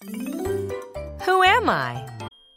Who am I?